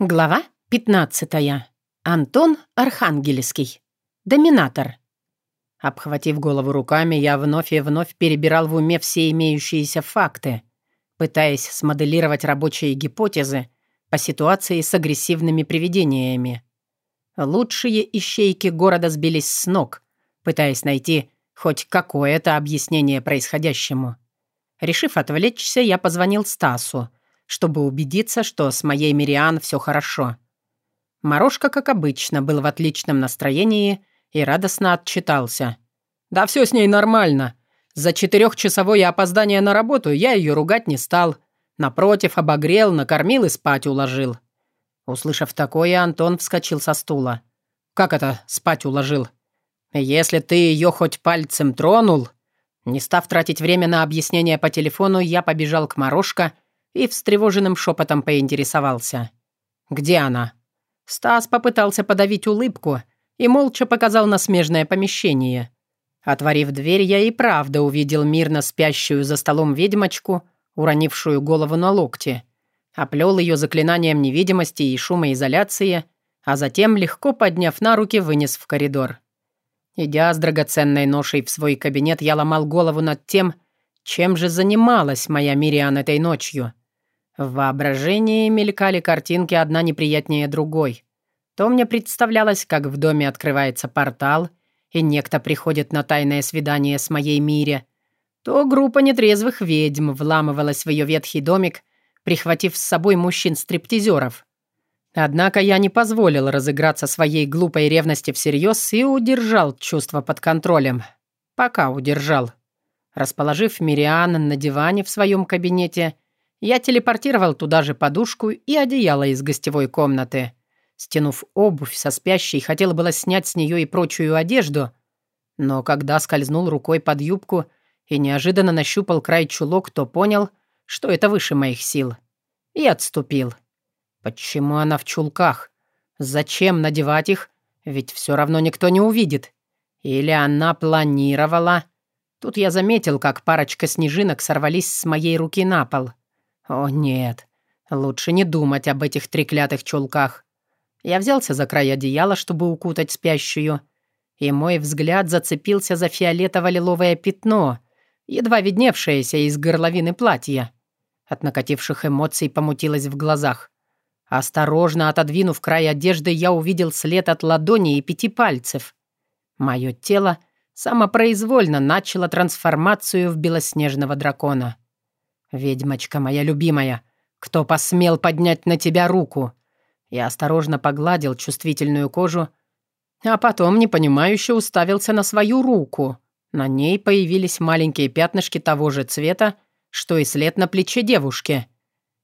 Глава 15. Антон Архангельский. Доминатор. Обхватив голову руками, я вновь и вновь перебирал в уме все имеющиеся факты, пытаясь смоделировать рабочие гипотезы по ситуации с агрессивными привидениями. Лучшие ищейки города сбились с ног, пытаясь найти хоть какое-то объяснение происходящему. Решив отвлечься, я позвонил Стасу — чтобы убедиться, что с моей Мириан все хорошо. Морошка, как обычно, был в отличном настроении и радостно отчитался. «Да все с ней нормально. За четырехчасовое опоздание на работу я ее ругать не стал. Напротив, обогрел, накормил и спать уложил». Услышав такое, Антон вскочил со стула. «Как это спать уложил? Если ты ее хоть пальцем тронул...» Не став тратить время на объяснение по телефону, я побежал к Морошка и встревоженным шепотом поинтересовался. «Где она?» Стас попытался подавить улыбку и молча показал на смежное помещение. Отворив дверь, я и правда увидел мирно спящую за столом ведьмочку, уронившую голову на локти. Оплел ее заклинанием невидимости и шумоизоляции, а затем, легко подняв на руки, вынес в коридор. Идя с драгоценной ношей в свой кабинет, я ломал голову над тем, чем же занималась моя Мириан этой ночью — в воображении мелькали картинки одна неприятнее другой. То мне представлялось, как в доме открывается портал, и некто приходит на тайное свидание с моей Мире, то группа нетрезвых ведьм вламывалась в ее ветхий домик, прихватив с собой мужчин-стриптизеров. Однако я не позволил разыграться своей глупой ревности всерьез и удержал чувство под контролем. Пока удержал. Расположив Мириан на диване в своем кабинете, я телепортировал туда же подушку и одеяло из гостевой комнаты. Стянув обувь со спящей, хотел было снять с нее и прочую одежду, но когда скользнул рукой под юбку и неожиданно нащупал край чулок, то понял, что это выше моих сил. И отступил. Почему она в чулках? Зачем надевать их? Ведь все равно никто не увидит. Или она планировала? Тут я заметил, как парочка снежинок сорвались с моей руки на пол — о нет, лучше не думать об этих треклятых чулках. Я взялся за край одеяла, чтобы укутать спящую, и мой взгляд зацепился за фиолетово-лиловое пятно, едва видневшееся из горловины платья. От накативших эмоций помутилось в глазах. Осторожно отодвинув край одежды, я увидел след от ладони и пяти пальцев. Мое тело самопроизвольно начало трансформацию в белоснежного дракона. «Ведьмочка моя любимая, кто посмел поднять на тебя руку?» Я осторожно погладил чувствительную кожу, а потом непонимающе уставился на свою руку. На ней появились маленькие пятнышки того же цвета, что и след на плече девушки.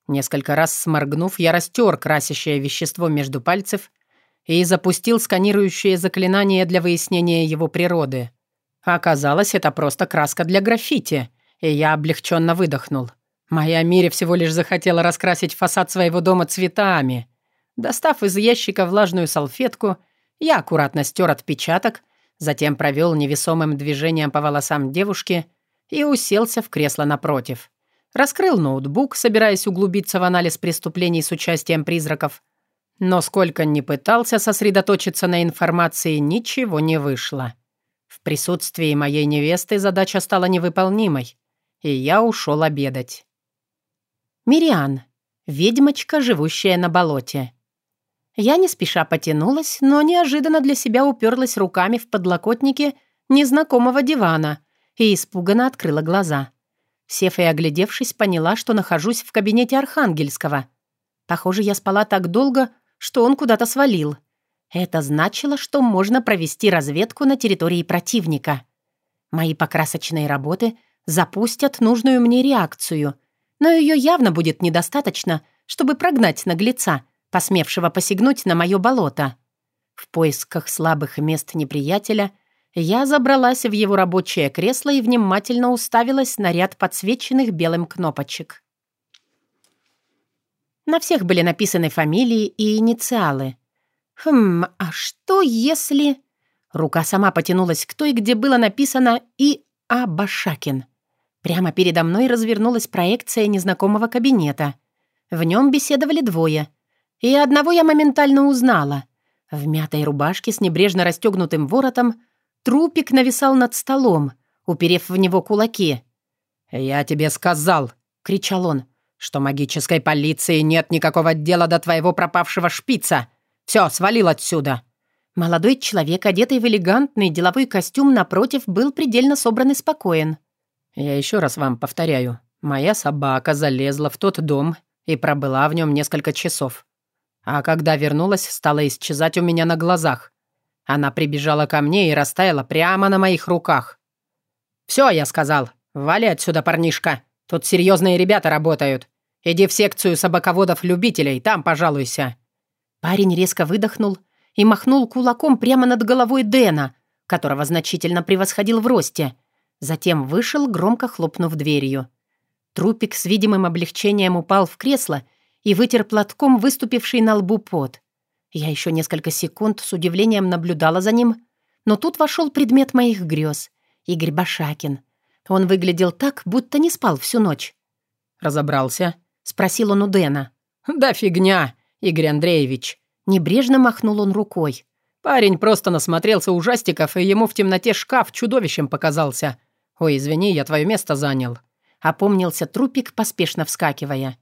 Несколько раз сморгнув, я растер красящее вещество между пальцев и запустил сканирующее заклинание для выяснения его природы. Оказалось, это просто краска для граффити, и я облегченно выдохнул. Моя Мире всего лишь захотела раскрасить фасад своего дома цветами. Достав из ящика влажную салфетку, я аккуратно стер отпечаток, затем провел невесомым движением по волосам девушки и уселся в кресло напротив. Раскрыл ноутбук, собираясь углубиться в анализ преступлений с участием призраков. Но сколько ни пытался сосредоточиться на информации, ничего не вышло. В присутствии моей невесты задача стала невыполнимой, и я ушел обедать. Мириан, ведьмочка, живущая на болоте. Я не спеша потянулась, но неожиданно для себя уперлась руками в подлокотники незнакомого дивана и испуганно открыла глаза. Сев и оглядевшись, поняла, что нахожусь в кабинете Архангельского. Похоже, я спала так долго, что он куда-то свалил. Это значило, что можно провести разведку на территории противника. Мои покрасочные работы запустят нужную мне реакцию — но ее явно будет недостаточно, чтобы прогнать наглеца, посмевшего посягнуть на мое болото. В поисках слабых мест неприятеля я забралась в его рабочее кресло и внимательно уставилась на ряд подсвеченных белым кнопочек. На всех были написаны фамилии и инициалы. «Хм, а что если...» Рука сама потянулась к той, где было написано «И. А. Башакин». Прямо передо мной развернулась проекция незнакомого кабинета. В нем беседовали двое. И одного я моментально узнала. В мятой рубашке с небрежно расстегнутым воротом трупик нависал над столом, уперев в него кулаки. «Я тебе сказал!» — кричал он, «что магической полиции нет никакого дела до твоего пропавшего шпица. Все, свалил отсюда!» Молодой человек, одетый в элегантный деловой костюм, напротив, был предельно собран и спокоен. «Я еще раз вам повторяю. Моя собака залезла в тот дом и пробыла в нем несколько часов. А когда вернулась, стала исчезать у меня на глазах. Она прибежала ко мне и растаяла прямо на моих руках. «Все, я сказал. Вали отсюда, парнишка. Тут серьезные ребята работают. Иди в секцию собаководов-любителей, там пожалуйся». Парень резко выдохнул и махнул кулаком прямо над головой Дэна, которого значительно превосходил в росте. Затем вышел, громко хлопнув дверью. Трупик с видимым облегчением упал в кресло и вытер платком выступивший на лбу пот. Я еще несколько секунд с удивлением наблюдала за ним, но тут вошел предмет моих грез — Игорь Башакин. Он выглядел так, будто не спал всю ночь. «Разобрался?» — спросил он у Дэна. «Да фигня, Игорь Андреевич!» Небрежно махнул он рукой. «Парень просто насмотрелся ужастиков, и ему в темноте шкаф чудовищем показался. Ой, извини, я твое место занял». Опомнился трупик, поспешно вскакивая.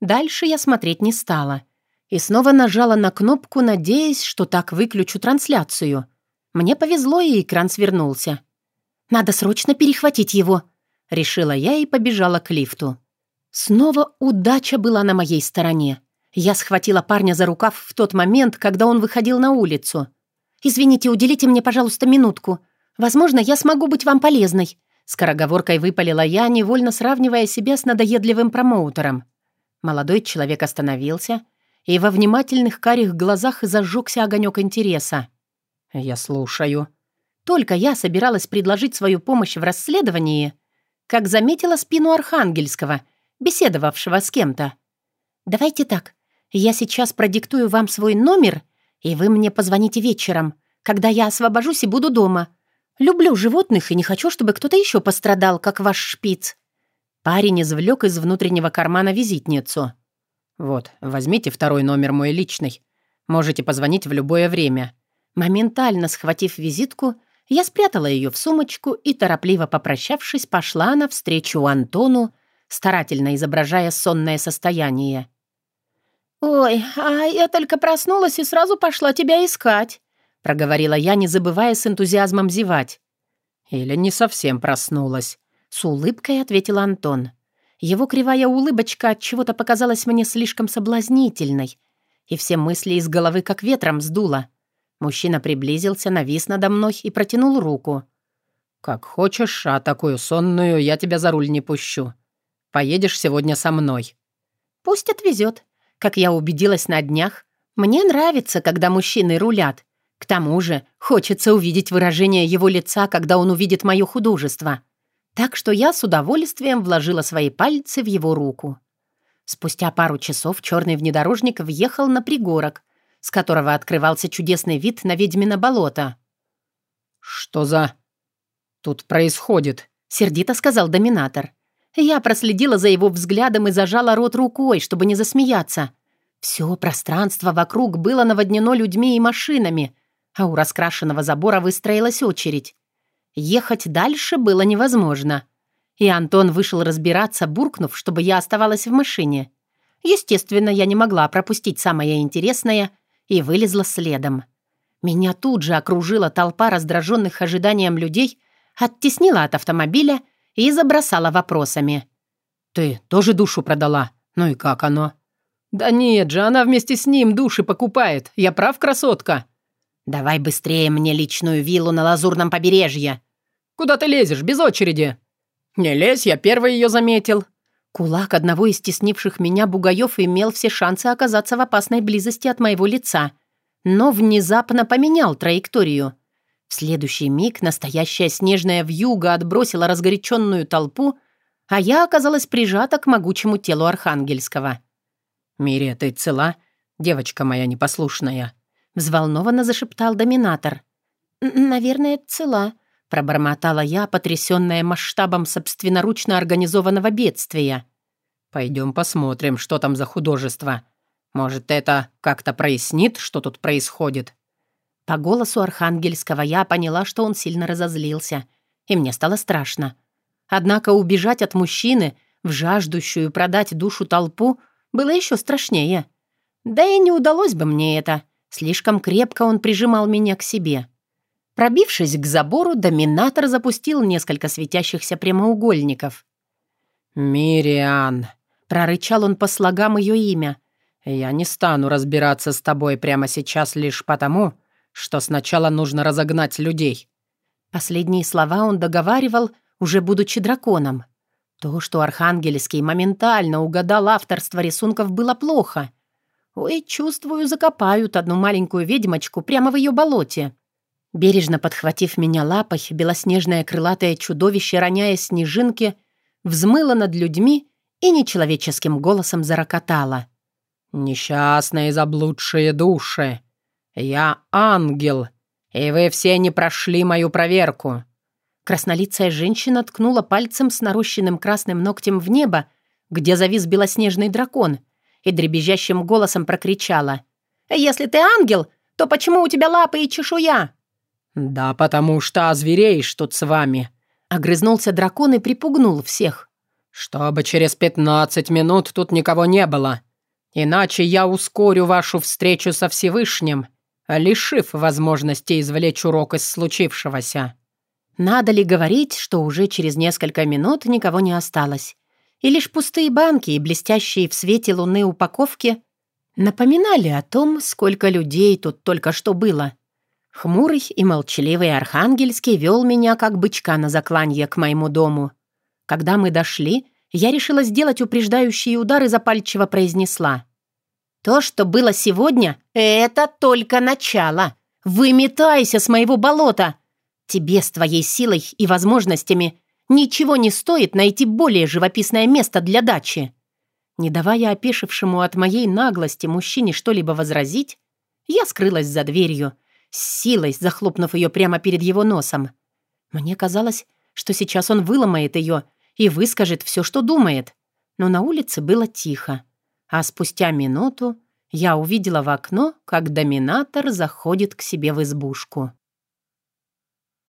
Дальше я смотреть не стала. И снова нажала на кнопку, надеясь, что так выключу трансляцию. Мне повезло, и экран свернулся. «Надо срочно перехватить его», — решила я и побежала к лифту. Снова удача была на моей стороне. Я схватила парня за рукав в тот момент, когда он выходил на улицу. «Извините, уделите мне, пожалуйста, минутку. Возможно, я смогу быть вам полезной», — скороговоркой выпалила я, невольно сравнивая себя с надоедливым промоутером. Молодой человек остановился, и во внимательных карих глазах зажегся огонек интереса. «Я слушаю». Только я собиралась предложить свою помощь в расследовании, как заметила спину Архангельского, беседовавшего с кем-то. «Давайте так. Я сейчас продиктую вам свой номер, и вы мне позвоните вечером, когда я освобожусь и буду дома. Люблю животных и не хочу, чтобы кто-то еще пострадал, как ваш шпиц». Парень извлек из внутреннего кармана визитницу. «Вот, возьмите второй номер мой личный. Можете позвонить в любое время». Моментально схватив визитку, я спрятала ее в сумочку и, торопливо попрощавшись, пошла навстречу Антону, старательно изображая сонное состояние. «Ой, а я только проснулась и сразу пошла тебя искать», проговорила я, не забывая с энтузиазмом зевать. «Или не совсем проснулась», — с улыбкой ответил Антон. Его кривая улыбочка от чего-то показалась мне слишком соблазнительной, и все мысли из головы как ветром сдуло. Мужчина приблизился, навис надо мной и протянул руку. «Как хочешь, а такую сонную я тебя за руль не пущу. Поедешь сегодня со мной». «Пусть отвезет. Как я убедилась на днях, мне нравится, когда мужчины рулят. К тому же хочется увидеть выражение его лица, когда он увидит мое художество. Так что я с удовольствием вложила свои пальцы в его руку. Спустя пару часов черный внедорожник въехал на пригорок, с которого открывался чудесный вид на ведьмино болото. «Что за... тут происходит?» — сердито сказал доминатор. Я проследила за его взглядом и зажала рот рукой, чтобы не засмеяться. Все пространство вокруг было наводнено людьми и машинами, а у раскрашенного забора выстроилась очередь. Ехать дальше было невозможно. И Антон вышел разбираться, буркнув, чтобы я оставалась в машине. Естественно, я не могла пропустить самое интересное и вылезла следом. Меня тут же окружила толпа раздраженных ожиданием людей, оттеснила от автомобиля и забросала вопросами. «Ты тоже душу продала? Ну и как оно?» «Да нет же, она вместе с ним души покупает. Я прав, красотка?» «Давай быстрее мне личную виллу на Лазурном побережье». «Куда ты лезешь, без очереди?» «Не лезь, я первый ее заметил». Кулак одного из теснивших меня бугаев имел все шансы оказаться в опасной близости от моего лица, но внезапно поменял траекторию. В следующий миг настоящая снежная вьюга отбросила разгоряченную толпу, а я оказалась прижата к могучему телу Архангельского. «Мире, ты цела? Девочка моя непослушная», — взволнованно зашептал доминатор. «Наверное, цела», — пробормотала я, потрясённая масштабом собственноручно организованного бедствия. «Пойдем посмотрим, что там за художество. Может, это как-то прояснит, что тут происходит?» По голосу Архангельского я поняла, что он сильно разозлился, и мне стало страшно. Однако убежать от мужчины в жаждущую продать душу толпу было еще страшнее. Да и не удалось бы мне это. Слишком крепко он прижимал меня к себе. Пробившись к забору, доминатор запустил несколько светящихся прямоугольников. «Мириан», — прорычал он по слогам ее имя, — «я не стану разбираться с тобой прямо сейчас лишь потому, что сначала нужно разогнать людей». Последние слова он договаривал, уже будучи драконом. То, что Архангельский моментально угадал авторство рисунков, было плохо. Ой, чувствую, закопают одну маленькую ведьмочку прямо в ее болоте. Бережно подхватив меня лапой, белоснежное крылатое чудовище, роняя снежинки, взмыло над людьми и нечеловеческим голосом зарокотало. «Несчастные заблудшие души! Я ангел, и вы все не прошли мою проверку!» Краснолицая женщина ткнула пальцем с нарощенным красным ногтем в небо, где завис белоснежный дракон, и дребезжащим голосом прокричала. «Если ты ангел, то почему у тебя лапы и чешуя?» «Да потому что озвереешь тут с вами», — огрызнулся дракон и припугнул всех. «Чтобы через пятнадцать минут тут никого не было. Иначе я ускорю вашу встречу со Всевышним, лишив возможности извлечь урок из случившегося». Надо ли говорить, что уже через несколько минут никого не осталось? И лишь пустые банки и блестящие в свете луны упаковки напоминали о том, сколько людей тут только что было. Хмурый и молчаливый Архангельский вел меня, как бычка на закланье, к моему дому. Когда мы дошли, я решила сделать упреждающий удар и запальчиво произнесла. «То, что было сегодня, это только начало. Выметайся с моего болота!» Тебе с твоей силой и возможностями ничего не стоит найти более живописное место для дачи». Не давая опешившему от моей наглости мужчине что-либо возразить, я скрылась за дверью, с силой захлопнув ее прямо перед его носом. Мне казалось, что сейчас он выломает ее и выскажет все, что думает. Но на улице было тихо. А спустя минуту я увидела в окно, как доминатор заходит к себе в избушку.